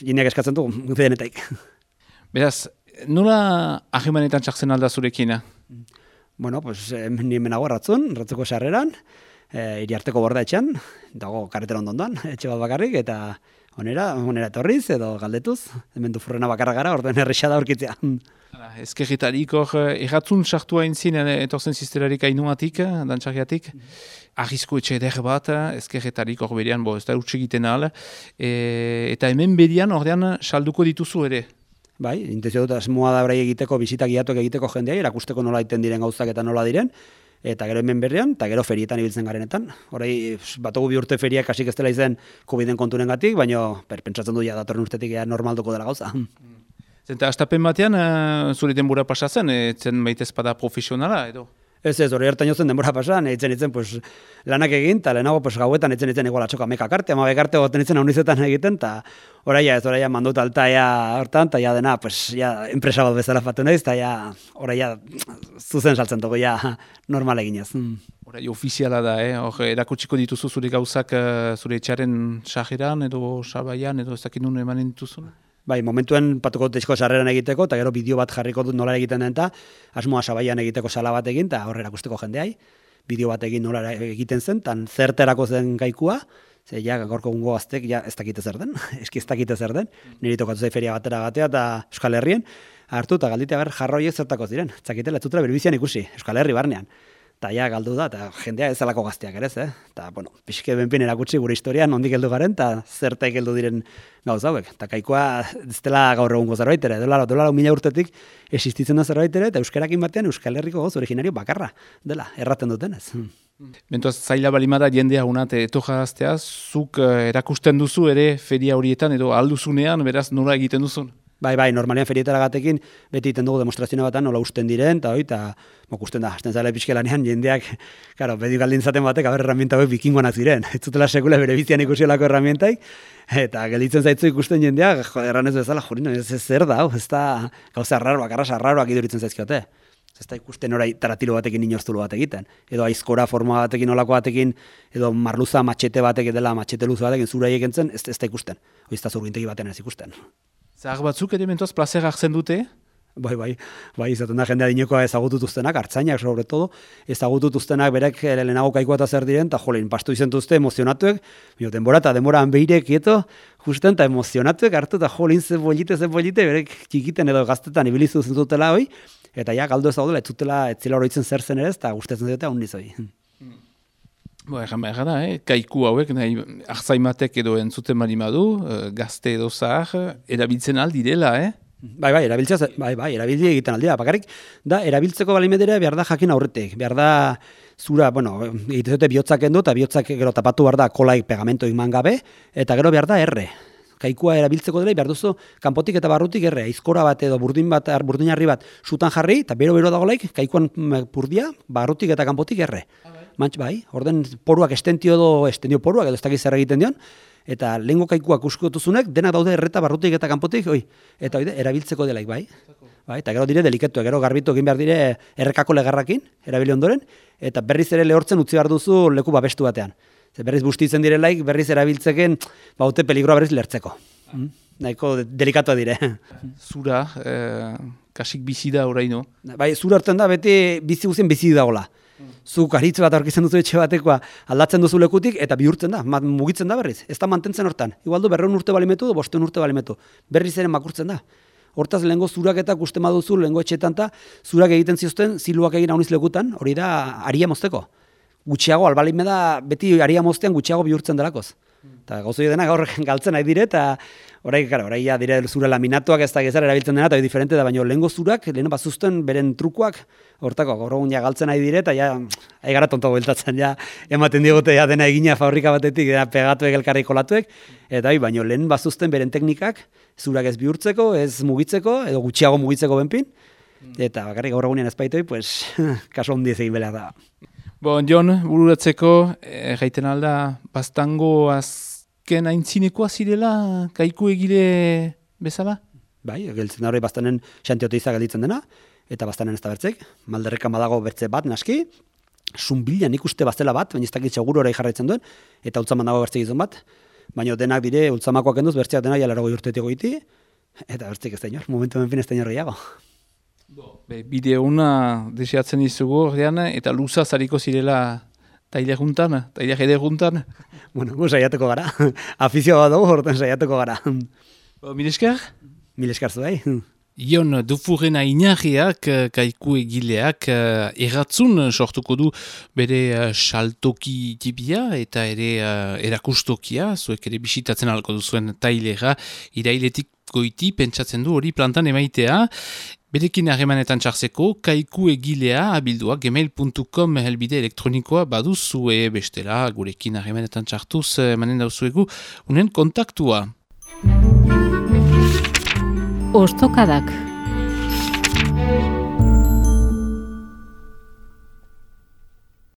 jendeak eskatzen du, denetaik. Beraz, nola ahimanetan txakzen alda zurekin? Bueno, pues, ni menago ratzun, ratzuko sarreran, eh, iriarteko borda etxan, dago karretera ondondoan, etxe bat bakarrik, eta onera, onera etorriz, edo galdetuz, hemen du furrena bakarra gara, orduan erresa da aurkitzea. Ezkerretarik hor, erratzun sartu hain zin, etorzen zizterarik ainuatik, dantxarriatik, ahizko etxe eder bat, ezkerretarik hor berian, bo, ez da urtsi egiten al, e, eta hemen berian ordean salduko dituzu ere. Bai, intenzio dut asmoa da brai egiteko, bisita giatuak egiteko jendea, erakusteko nola iten diren gauzak eta nola diren, eta gero hemen berrian, eta gero ferietan ibiltzen garenetan. Horai, batugu bi urte feriak hasik ez dela izen COVID-en konturen gatik, baina per, pentsatzen du ja datorren urtetik ja normalduko dela gauza. Zenta, astapen batean, uh, zure denbora pasatzen, etzen baitez bada profesionala, edo? Ez ez, hori hartan jozen denbora pasan, etzen etzen pues, lanak egin, eta lehenago pues, gauetan etzen etzen igual atxoka mekak arte, ama bekarte goten etzen haunizetan egiten, eta oraia ez, oraia mandut alta ja hortan, eta ja dena, pues, ja, enpresa bat bezala fatu nahiz, eta ja, oraia zuzen saltzen dugu, ja, normal eginez. Mm. Horai, ofiziala da, eh? Hor, erakutsiko dituzu zure gauzak zure etxaren sajeran, edo sabaian, edo ez dakit nun emanen dituzun? Bai, momentuen patuko dut sarreran egiteko, eta gero bideo bat jarriko dut nola egiten den, eta asmoa sabaian egiteko sala bat egin, eta horre erakusteko jendeai, bideo bat egin nola egiten zen, tan zerterako zen gaikua, ze ja, gorko gungo aztek, ja, ez dakite zer den, eski ez dakite zer den, niri tokatu zei feria batera gatea, eta Euskal Herrien, hartu eta galditea ber jarroiek zertako ziren, zakitela, ez zutela berbizian ikusi, Euskal Herri barnean eta ja galdu da, eta jendea ez alako gazteak ere, eh? Eta, bueno, pixke benpin erakutsi gure historian ondik heldu garen, eta zertaik heldu diren gauz hauek. Eta kaikoa ez dela gaur egungo zerbait ere, dola, dola mila urtetik existitzen da zerbait ere, eta euskarakin batean Euskal Herriko goz originario bakarra dela, erraten duten ez. Bentoaz, zaila balimada jendea unat etoja gaztea, zuk uh, erakusten duzu ere feria horietan edo alduzunean, beraz nola egiten duzun? Bai, bai, normalean ferietara gatekin, beti iten dugu demostrazioa batan, nola usten diren, eta hoi, eta mokusten da, hasten zala epizkelanean, jendeak, karo, bedi galdin zaten batek, aber herramienta hori bikingoanak ziren, ez zutela sekule bere bizian ikusiolako herramientai, eta gelditzen zaitzu ikusten jendeak, jo, erran ez bezala, jurino, ez ez zer da, ez da, gauza arraroak, arrasa arraroak iduritzen zaizkiote. Ez da ikusten orai taratilo batekin inortzulu bat egiten. Edo aizkora forma batekin olako batekin, edo marluza matxete batek dela matxete luzu batekin zura egentzen, ez, ez da ikusten. Oiz da zurgintegi batean ez ikusten. Zahar batzuk ere mentoaz plazer hartzen dute? Bai, bai, bai, izaten da jendea dinekoa ezagututuztenak, hartzainak sobre todo, ezagututuztenak berek lehenago kaikoa eta zer diren, eta jolin, pastu izentuzte emozionatuek, bio, denbora eta denbora hanbeire kieto, justen, eta emozionatuek hartu, eta jolin ze bolite, ze bolite, berek txikiten edo gaztetan ibilizu zututela hoi, eta ja, galdo ez daudela, ez zutela, ez zela horitzen zer zen ere, eta guztetzen dute hon nizoi. Bo, egan behar da, eh? kaiku hauek, nahi, arzaimatek edo entzuten mali madu, uh, gazte edo zahar, erabiltzen aldi dela, eh? Bai, bai, erabiltzea, bai, bai, erabiltzea egiten aldira, bakarrik, da, erabiltzeko balimedera behar da jakin aurretik, behar da, zura, bueno, egiten dute bihotzak endo, eta bihotzak gero tapatu behar da kolaik pegamento iman gabe, eta gero behar da erre. kaikua erabiltzeko dela, behar duzu kanpotik eta barrutik erre, aizkora bat edo burdin bat, ar- burdinarri bat sutan jarri, eta bero-bero dagolaik, kaikuan mm, purdia, barrutik eta kanpotik erre. Mantx, bai, orden poruak estentio edo, estendio poruak edo ez dakiz zer egiten dion, eta lehengo kaikuak uskotuzunek, denak daude erreta barrutik eta kanpotik, oi, eta oide, erabiltzeko delaik, bai. Bai, eta gero dire delikatuak, gero garbitu egin behar dire errekako legarrakin, erabili ondoren, eta berriz ere lehortzen utzi behar duzu leku babestu batean. Ze berriz bustitzen direlaik, berriz erabiltzeken, baute peligroa berriz lertzeko. Mm? Nahiko de- delikatua dire. Zura, eh, kasik bizi da oraino. bai, zure hartzen da, beti bizi guzien bizi dagola. Zuk aritz bat aurkitzen duzu etxe batekoa aldatzen duzu lekutik eta bihurtzen da, mugitzen da berriz. Ez da mantentzen hortan. Igual du berreun urte balimetu, bosteun urte balimetu. Berriz ere makurtzen da. Hortaz lehengo zuraketak uste maduzu, lehengo etxetan ta, zurak egiten ziozten, ziluak egin hauniz lekutan, hori da aria mozteko. Gutxiago, albalime da, beti aria moztean gutxiago bihurtzen delakoz. Eta gauzo dena gaur galtzen nahi dire, eta orai, gara, orai ja dire zure laminatuak ez da gezar erabiltzen dena, eta diferente da, baina lehengo zurak, lehen bazuzten beren trukoak, hortako, gaur egun ja galtzen nahi dire, eta ja, ai gara tonto bueltatzen, ja, ematen digute ja dena egina fabrika batetik, dena pegatuek elkarri kolatuek, eta bai, baina lehen bazuzten beren teknikak, zurak ez bihurtzeko, ez mugitzeko, edo gutxiago mugitzeko benpin, eta bakarrik gaur egunean ez baitoi, pues, kaso handiz egin behar da. Bon, Jon, bururatzeko, eh, gaiten alda, bastango azken aintzinekoa zirela, kaiku egile bezala? Bai, gelditzen da hori bastanen xantiote gelditzen dena, eta bastanen ez da bertzek, malderrekan badago bertze bat, naski, sunbilan ikuste baztela bat, baina ez dakit seguru orai jarraitzen duen, eta ultzaman dago bertze gizon bat, baina denak dire ultzamakoak enduz, bertzeak denak jalaro goi urtetik goiti, eta bertzik ez da inor, momentu benpin ez da inor gehiago. Be, bide una deseatzen dizugu ordean, eta luza zariko zirela taile juntan, taile jede juntan. Bueno, gu saiatuko gara, afizioa bat dugu, horten saiatuko gara. Bo, Milesker? Mil eskarzu bai. Ion Dufurena inarriak, kaiku egileak, eh, erratzun sortuko du bere eh, saltoki tibia eta ere eh, erakustokia, zuek ere bisitatzen alko duzuen tailera, irailetik goiti pentsatzen du hori plantan emaitea, Berekin harremanetan txarzeko, kaiku egilea abildua gmail.com helbide elektronikoa baduzue bestela, gurekin harremanetan txartuz eh, emanen dauzuegu, unen kontaktua. Ostokadak.